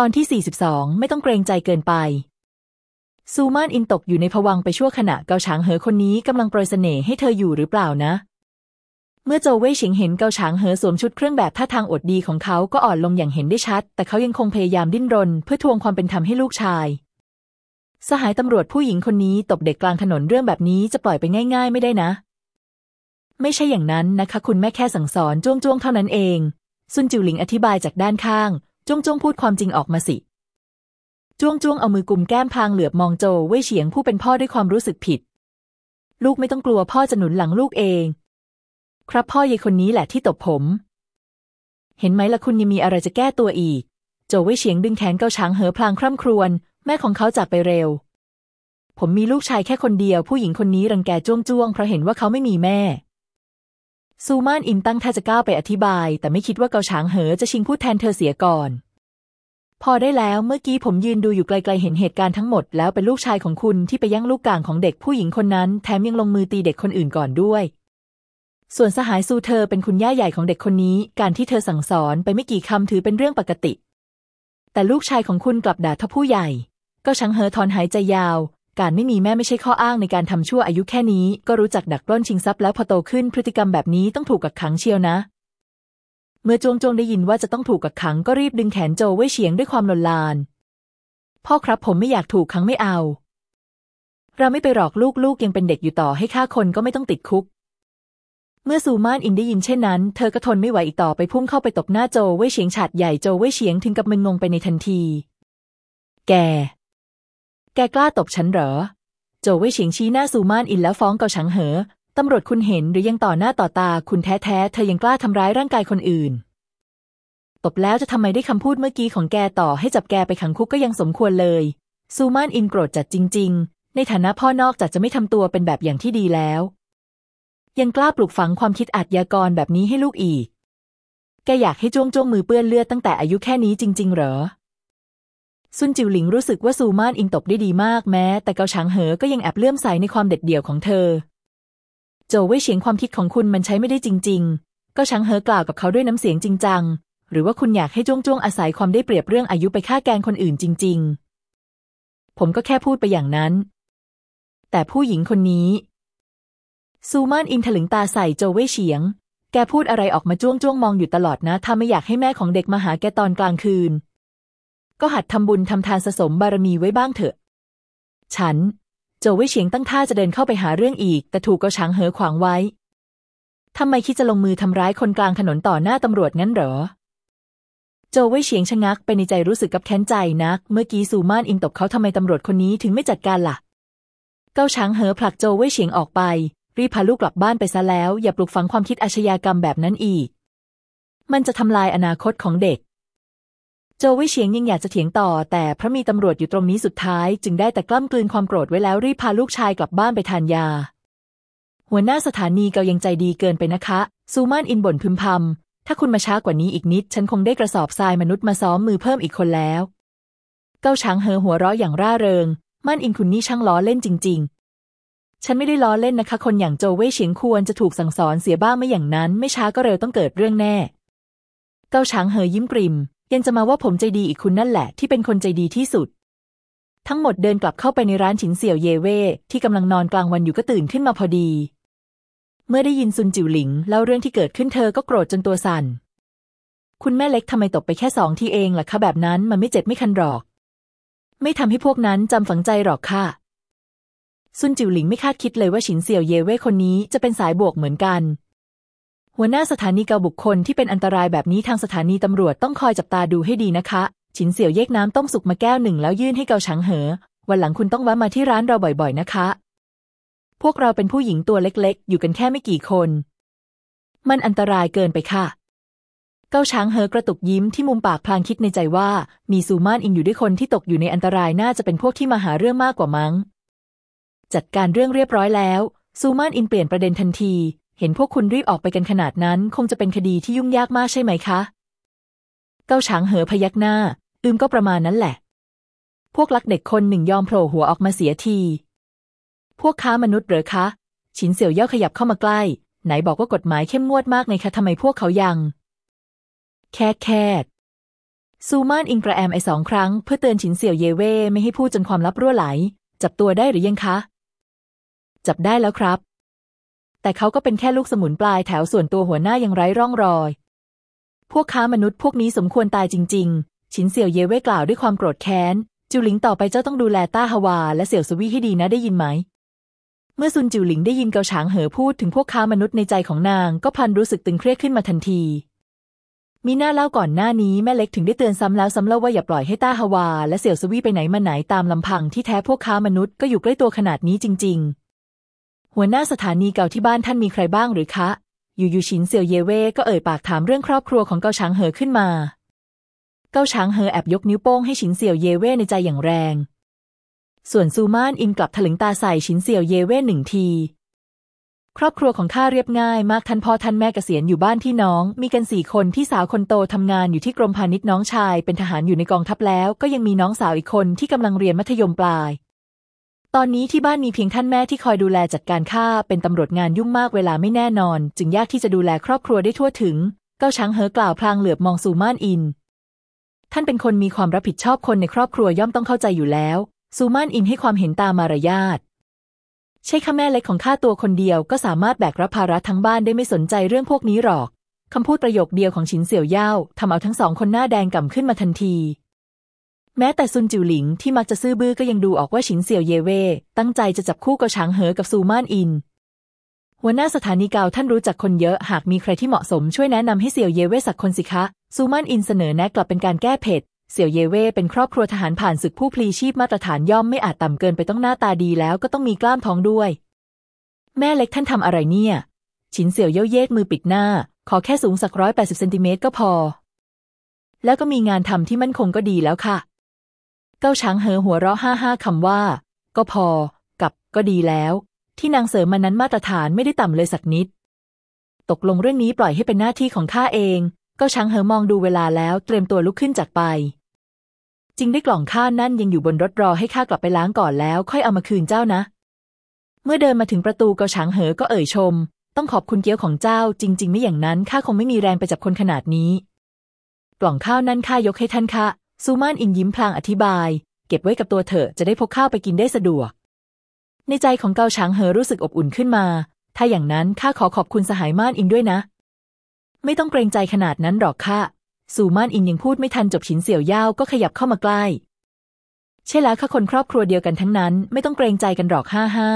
ตอนที่ 42 ไม่ต้องเกรงใจเกินไป ซูมานอินตกอยู่ในภวังไปชั่วขณะเกาฉางเหอคนนี้กำลังโปรยเสน่ห์ให้เธออยู่หรือเปล่านะ เมื่อโจวเว่ยฉิงเห็นเกาฉางเหอสวมชุดเครื่องแบบท่าทางอดดีของเขาก็อ่อนลงอย่างเห็นได้ชัด แต่เขายังคงพยายามดิ้นรน เพื่อทวงความเป็นธรรมให้ลูกชาย สหายตำรวจผู้หญิงคนนี้ตบเด็กกลางถนนเรื่องแบบนี้จะปล่อยไปง่าย ๆ ไม่ได้นะ ไม่ใช่อย่างนั้นนะคะ คุณแม่แค่สั่งสอนจ้วงจ้วงๆเท่านั้นเองซุนจิวหลิงอธิบายจากด้านข้าง จ้วงจ้วงพูดความจริงออกมาสิ จ้วงจ้วงเอามือกุมแก้มพางเหลือบมองโจวเว่ยเฉียงผู้เป็นพ่อด้วยความรู้สึกผิด ลูกไม่ต้องกลัวพ่อจะหนุนหลังลูกเอง ครับพ่อเยายคนนี้แหละที่ตบผม เห็นไหมล่ะคุณยังมีอะไรจะแก้ตัวอีก โจวเว่ยเฉียงดึงแขนเกาช้างเหอพลางคร่ำครวญแม่ของเขาจากไปเร็ว ผมมีลูกชายแค่คนเดียว ผู้หญิงคนนี้รังแกจ้วงจ้วงเพราะเห็นว่าเขาไม่มีแม่ ซูมานอินตั้งท่าจะก้าวไปอธิบาย แต่ไม่คิดว่าเกาฉางเหอจะชิงพูดแทนเธอเสียก่อน พอได้แล้วเมื่อกี้ผมยืนดูอยู่ไกลๆเห็นเหตุการณ์ทั้งหมด แล้วเป็นลูกชายของคุณที่ไปแย่งลูกกลางของเด็กผู้หญิงคนนั้น แถมยังลงมือตีเด็กคนอื่นก่อนด้วย ส่วนสหายซูเธอเป็นคุณย่าใหญ่ของเด็กคนนี้ การที่เธอสั่งสอนไปไม่กี่คำถือเป็นเรื่องปกติ แต่ลูกชายของคุณกลับด่าท่าผู้ใหญ่ ก็ชังเหอถอนหายใจยาว การไม่มีแม่ไม่ใช่ข้ออ้างในการทำชั่วอายุแค่นี้ ก็รู้จักดักปล้นชิงทรัพย์แล้วพอโตขึ้นพฤติกรรมแบบนี้ต้องถูกกักขังเชียวนะ เมื่อจวงจงได้ยินว่าจะต้องถูกกักขังก็รีบดึงแขนโจวไว้เฉียงด้วยความลนลาน พ่อครับผมไม่อยากถูกขังไม่เอา เราไม่ไปหลอกลูกลูกยังเป็นเด็กอยู่ต่อให้ฆ่าคนก็ไม่ต้องติดคุก เมื่อซูมานอินได้ยินเช่นนั้น เธอก็ทนไม่ไหวอีกต่อไปพุ่งเข้าไปตบหน้าโจวไว้เฉียงฉาดใหญ่โจวไว้เฉียงถึงกับมึนงงไปในทันที แก แกกล้าตบฉันเหรอ โจวเว่ยเฉียงชี้หน้าซูมานอินแล้วฟ้องเกาฉังเหอ ตำรวจคุณเห็นหรือยังต่อหน้าต่อตาคุณแท้ๆ เธอยังกล้าทำร้ายร่างกายคนอื่น ตบแล้วจะทำไมได้คำพูดเมื่อกี้ของแกต่อให้จับแกไปขังคุกก็ยังสมควรเลย ซูมานอินโกรธจัดจริง ๆ ในฐานะพ่อนอกจากจะไม่ทำตัวเป็นแบบอย่างที่ดีแล้ว ยังกล้าปลูกฝังความคิดอาชญากรแบบนี้ให้ลูกอีก แกอยากให้จ้วงจ้วงมือเปื้อนเลือดตั้งแต่อายุแค่นี้จริง ๆ เหรอ ซุนจิวหลิงรู้สึกว่าซูมานอิงตบได้ดีมากแม้ แต่เกาฉางเหอก็ยังแอบเลื่อมใสในความเด็ดเดี่ยวของเธอ โจวเว่ยเฉียงความคิดของคุณมันใช้ไม่ได้จริงๆก็ฉางเหอกล่าวกับเขาด้วยน้ำเสียงจริงจัง หรือว่าคุณอยากให้จ้วงจ้วงอาศัยความได้เปรียบเรื่องอายุไปฆ่าแกงคนอื่นจริง ๆ ผมก็แค่พูดไปอย่างนั้น แต่ผู้หญิงคนนี้ ซูมานอินถลึงตาใส่โจวเว่ยเฉียง แกพูดอะไรออกมาจ้วงจ้วงมองอยู่ตลอดนะ ถ้าไม่อยากให้แม่ของเด็กมาหาแกตอนกลางคืน ก็หัดทำบุญทำทานสะสมบารมีไว้บ้างเถอะ ฉันโจวเว่ยเฉียงตั้งท่าจะเดินเข้าไปหาเรื่องอีก แต่ถูกเกาฉางเหอขวางไว้ทำไมคิดจะลงมือทำร้ายคนกลางถนนต่อหน้าตำรวจงั้นเหรอ โจวเว่ยเฉียงชะงักไปในใจรู้สึกกับแค้นใจนัก เมื่อกี้ซูมานอิงตบเขาทำไมตำรวจคนนี้ถึงไม่จัดการล่ะ เกาฉางเหอผลักโจวเว่ยเฉียงออกไป รีบพาลูกกลับบ้านไปซะแล้ว อย่าปลุกฝังความคิดอาชญากรรมแบบนั้นอีก มันจะทำลายอนาคตของเด็ก โจวเว่ยเฉียงยังอยากจะเถียงต่อ แต่พระมีตำรวจอยู่ตรงนี้สุดท้าย จึงได้แต่กล้ำกลืนความโกรธไว้แล้วรีบพาลูกชายกลับบ้านไปทานยา หัวหน้าสถานีเกายังใจดีเกินไปนะคะ ซูมานอินบ่นพึมพำถ้าคุณมาช้ากว่านี้อีกนิด ฉันคงได้กระสอบทรายมนุษย์มาซ้อมมือเพิ่มอีกคนแล้ว เกาช้างเหอหัวเราะอย่างร่าเริงม่านอินคุณนี่ช่างล้อเล่นจริง ๆ ฉันไม่ได้ล้อเล่นนะคะ คนอย่างโจวเว่ยเฉียงควรจะถูกสั่งสอนเสียบ้างไม่อย่างนั้น ไม่ช้าก็เร็วต้องเกิดเรื่องแน่ เกาช้างเหอยิ้มกริม ยังจะมาว่าผมใจดีอีกคุณนั่นแหละ ที่เป็นคนใจดีที่สุด ทั้งหมดเดินกลับเข้าไปในร้านฉินเสี่ยวเยเว่ที่กำลังนอนกลางวันอยู่ก็ตื่นขึ้นมาพอดี เมื่อได้ยินซุนจิ๋วหลิงเล่าเรื่องที่เกิดขึ้นเธอก็โกรธจนตัวสั่นคุณแม่เล็กทำไมตกไปแค่สองทีเองล่ะคะแบบนั้นมันไม่เจ็บไม่คันหรอก ไม่ทำให้พวกนั้นจำฝังใจหรอกค่ะซุนจิ๋วหลิงไม่คาดคิดเลยว่าฉินเสี่ยวเยเว่คนนี้จะเป็นสายบวกเหมือนกัน หัวหน้าสถานีเกาบุคคลที่เป็นอันตรายแบบนี้ทางสถานีตำรวจต้องคอยจับตาดูให้ดีนะคะ ฉินเสี่ยวเยกน้ำต้มสุกมาแก้วหนึ่งแล้วยื่นให้เกาฉังเหอ วันหลังคุณต้องแวะมาที่ร้านเราบ่อยๆ นะคะ พวกเราเป็นผู้หญิงตัวเล็กๆ อยู่กันแค่ไม่กี่คน มันอันตรายเกินไปค่ะ เกาช้างเหอกระตุกยิ้มที่มุมปากพลางคิดในใจว่า มีซูมานอิงอยู่ด้วยคนที่ตกอยู่ในอันตรายน่าจะเป็นพวกที่มาหาเรื่องมากกว่ามั้ง จัดการเรื่องเรียบร้อยแล้วซูมานอินเปลี่ยนประเด็นทันที เห็นพวกคุณรีบออกไปกันขนาดนั้น คงจะเป็นคดีที่ยุ่งยากมากใช่ไหมคะ เก้าช้างเหอพยักหน้า อืมก็ประมาณนั้นแหละ พวกลักเด็กคนหนึ่งยอมโผล่หัวออกมาเสียที พวกค้ามนุษย์เหรอคะฉินเสี่ยวเย่าขยับเข้ามาใกล้ ไหนบอกว่ากฎหมายเข้มงวดมากไงคะทำไมพวกเขายัง แค่แค่ซูมานอิงกระแอมไอสองครั้งเพื่อเตือนฉินเสี่ยวเยเว่ไม่ให้พูดจนความลับรั่วไหล จับตัวได้หรือยังคะ จับได้แล้วครับ แต่เขาก็เป็นแค่ลูกสมุนปลายแถวส่วนตัวหัวหน้ายังไร้ร่องรอย พวกค้ามนุษย์พวกนี้สมควรตายจริงๆฉินเสี่ยวเย่เว่กล่าวด้วยความโกรธแค้น จิวหลิงต่อไปเจ้าต้องดูแลต้าฮวา และเสี่ยวสวีให้ดีนะได้ยินไหม เมื่อซุนจิวหลิงได้ยินเกาฉางเหอพูดถึงพวกค้ามนุษย์ในใจของนางก็พันรู้สึกตึงเครียดขึ้นมาทันทีมีหน้าเล่าก่อนหน้านี้แม่เล็กถึงได้เตือนซ้ำแล้วซ้ำเล่าว่าอย่าปล่อยให้ต้าฮวา และเสี่ยวสวีไปไหนมาไหนตามลำพังที่แท้พวกค้ามนุษย์ก็อยู่ใกล้ตัวขนาดนี้จริง ๆ หัวหน้าสถานีเก่าที่บ้านท่านมีใครบ้างหรือคะ อยู่ยูชินเสี่ยวเยเว่ก็เอ่ยปากถามเรื่องครอบครัวของเกาฉางเหอขึ้นมา เกาฉางเหอแอบยกนิ้วโป้งให้ฉินเสี่ยวเยเว่ในใจอย่างแรง ส่วนซูมานอินกลับถลึงตาใส่ฉินเสี่ยวเยเว่หนึ่งที ครอบครัวของข้าเรียบง่ายมากท่านพ่อท่านแม่เกษียณอยู่บ้านที่น้อง มีกันสี่คนที่สาวคนโตทำงานอยู่ที่กรมพาณิชย์น้องชาย เป็นทหารอยู่ในกองทัพแล้ว ก็ยังมีน้องสาวอีกคนที่กำลังเรียนมัธยมปลาย ตอนนี้ที่บ้านมีเพียงท่านแม่ที่คอยดูแลจัดการข้าเป็นตำรวจงานยุ่งมากเวลาไม่แน่นอน จึงยากที่จะดูแลครอบครัวได้ทั่วถึง เก้าช้างเหอกล่าวพลางเหลือบมองซูมานอิน ท่านเป็นคนมีความรับผิดชอบคนในครอบครัวย่อมต้องเข้าใจอยู่แล้วซูมานอินให้ความเห็นตามมารยาทใช่ข้าแม่เล็กของข้าตัวคนเดียวก็สามารถแบกรับภาระทั้งบ้านได้ไม่สนใจเรื่องพวกนี้หรอกคำพูดประโยคเดียวของฉินเสี่ยวเย่าทำเอาทั้งสองคนหน้าแดงก่ำขึ้นมาทันที แม้แต่ซุนจิวหลิงที่มักจะซื่อบื้อก็ยังดูออกว่าฉินเสี่ยวเยเว่ตั้งใจจะจับคู่กับฉางเหอกับซูมานอิน หัวหน้าสถานีเกาท่านรู้จักคนเยอะหากมีใครที่เหมาะสมช่วยแนะนำให้เสี่ยวเยเว่สักคนสิคะ ซูมานอินเสนอแนะกลับเป็นการแก้เผ็ด เสี่ยวเยเว่เป็นครอบครัวทหารผ่านศึกผู้พลีชีพมาตรฐานย่อมไม่อาจต่ำเกินไปต้องหน้าตาดีแล้วก็ต้องมีกล้ามท้องด้วย แม่เล็กท่านทำอะไรเนี่ย ฉินเสี่ยวเย่เยกมือปิดหน้า ขอแค่สูงสักร้อยแปดสิบเซนติเมตรก็พอ แล้วก็มีงานทำที่มั่นคงก็ดีแล้วค่ะ เก้าช้างเหอหัวเราะห้าห้าคำว่า ก็พอ กับก็ดีแล้ว ที่นางเสริมมานั้นมาตรฐานไม่ได้ต่ำเลยสักนิด ตกลงเรื่องนี้ปล่อยให้เป็นหน้าที่ของข้าเอง เก้าช้างเหอมองดูเวลาแล้วเตรียมตัวลุกขึ้นจากไป จริงได้กล่องข้านั่นยังอยู่บนรถรอให้ข้ากลับไปล้างก่อนแล้ว ค่อยเอามาคืนเจ้านะ เมื่อเดินมาถึงประตูเกาช้างเหอก็เอ่ยชม ต้องขอบคุณเกี้ยวของเจ้า จริง ๆ ไม่อย่างนั้นข้าคงไม่มีแรงไปจับคนขนาดนี้ กล่องข้าวนั่นข้ายกให้ท่านค่ะ ซูมานอินยิ้มพลางอธิบาย เก็บไว้กับตัวเถอจะได้พกข้าวไปกินได้สะดวก ในใจของเกาช้างเหอรู้สึกอบอุ่นขึ้นมา ถ้าอย่างนั้นข้าขอขอบคุณสหายม่านอิงด้วยนะ ไม่ต้องเกรงใจขนาดนั้นหรอกค่ะซูมานอินยังพูดไม่ทันจบฉินเสี่ยวย่าวก็ขยับเข้ามาใกล้ ใช่แล้วค่ะคนครอบครัวเดียวกันทั้งนั้น ไม่ต้องเกรงใจกันหรอกห้าห้า